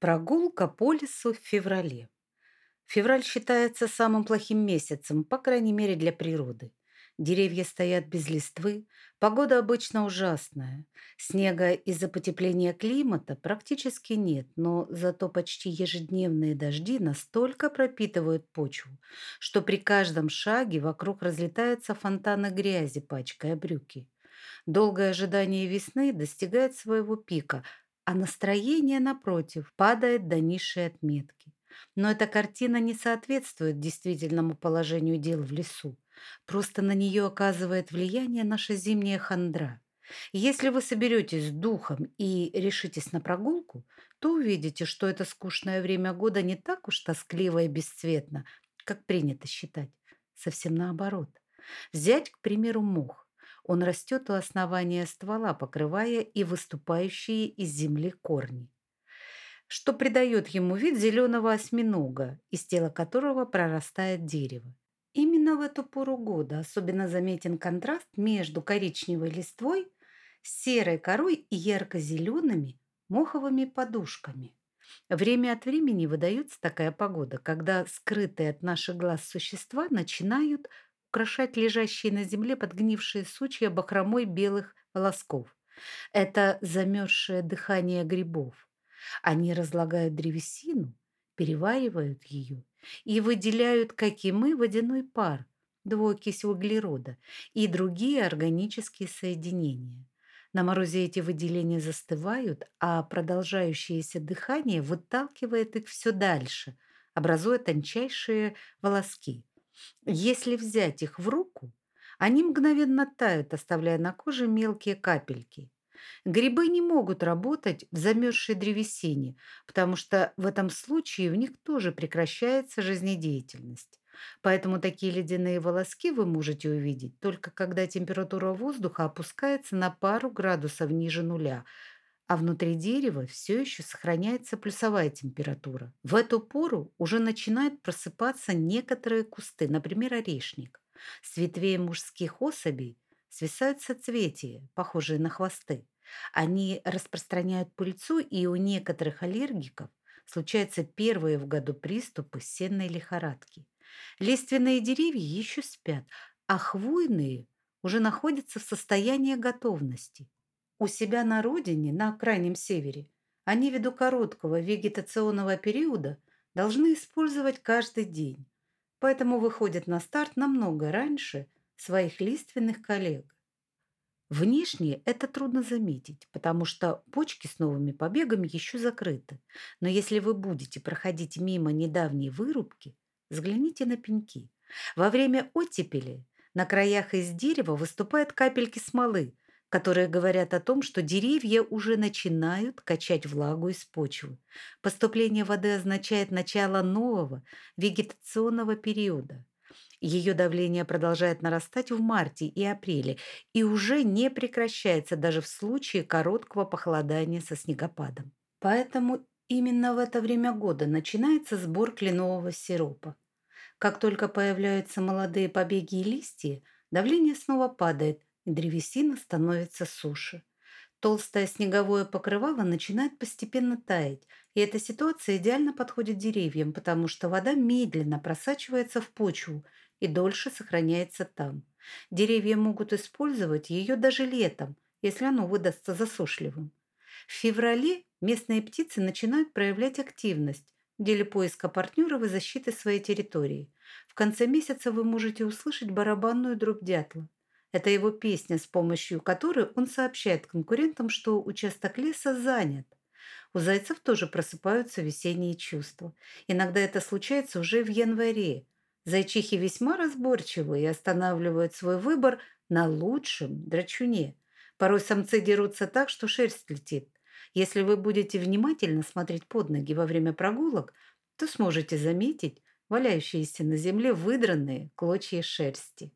Прогулка по лесу в феврале. Февраль считается самым плохим месяцем, по крайней мере для природы. Деревья стоят без листвы, погода обычно ужасная. Снега из-за потепления климата практически нет, но зато почти ежедневные дожди настолько пропитывают почву, что при каждом шаге вокруг разлетаются фонтаны грязи, пачкая брюки. Долгое ожидание весны достигает своего пика, а настроение, напротив, падает до низшей отметки. Но эта картина не соответствует действительному положению дел в лесу. Просто на нее оказывает влияние наша зимняя хандра. Если вы соберетесь с духом и решитесь на прогулку, то увидите, что это скучное время года не так уж тоскливо и бесцветно, как принято считать. Совсем наоборот. Взять, к примеру, мох. Он растет у основания ствола, покрывая и выступающие из земли корни, что придает ему вид зеленого осьминога, из тела которого прорастает дерево. Именно в эту пору года особенно заметен контраст между коричневой листвой, серой корой и ярко-зелеными моховыми подушками. Время от времени выдается такая погода, когда скрытые от наших глаз существа начинают украшать лежащие на земле подгнившие сучья бахромой белых волосков. Это замерзшее дыхание грибов. Они разлагают древесину, переваривают ее и выделяют, как и мы, водяной пар, двуокись углерода и другие органические соединения. На морозе эти выделения застывают, а продолжающееся дыхание выталкивает их все дальше, образуя тончайшие волоски. Если взять их в руку, они мгновенно тают, оставляя на коже мелкие капельки. Грибы не могут работать в замерзшей древесине, потому что в этом случае в них тоже прекращается жизнедеятельность. Поэтому такие ледяные волоски вы можете увидеть только когда температура воздуха опускается на пару градусов ниже нуля, а внутри дерева все еще сохраняется плюсовая температура. В эту пору уже начинают просыпаться некоторые кусты, например, орешник. С ветвей мужских особей свисают соцветия, похожие на хвосты. Они распространяют пыльцу, и у некоторых аллергиков случаются первые в году приступы сенной лихорадки. Лиственные деревья еще спят, а хвойные уже находятся в состоянии готовности. У себя на родине, на крайнем севере, они ввиду короткого вегетационного периода должны использовать каждый день, поэтому выходят на старт намного раньше своих лиственных коллег. Внешне это трудно заметить, потому что почки с новыми побегами еще закрыты. Но если вы будете проходить мимо недавней вырубки, взгляните на пеньки. Во время оттепели на краях из дерева выступают капельки смолы, которые говорят о том, что деревья уже начинают качать влагу из почвы. Поступление воды означает начало нового вегетационного периода. Ее давление продолжает нарастать в марте и апреле и уже не прекращается даже в случае короткого похолодания со снегопадом. Поэтому именно в это время года начинается сбор кленового сиропа. Как только появляются молодые побеги и листья, давление снова падает, древесина становится суше. Толстое снеговое покрывало начинает постепенно таять, и эта ситуация идеально подходит деревьям, потому что вода медленно просачивается в почву и дольше сохраняется там. Деревья могут использовать ее даже летом, если оно выдастся засушливым. В феврале местные птицы начинают проявлять активность в деле поиска партнеров и защиты своей территории. В конце месяца вы можете услышать барабанную дробь дятла. Это его песня, с помощью которой он сообщает конкурентам, что участок леса занят. У зайцев тоже просыпаются весенние чувства. Иногда это случается уже в январе. Зайчихи весьма разборчивы и останавливают свой выбор на лучшем драчуне. Порой самцы дерутся так, что шерсть летит. Если вы будете внимательно смотреть под ноги во время прогулок, то сможете заметить валяющиеся на земле выдранные клочья шерсти.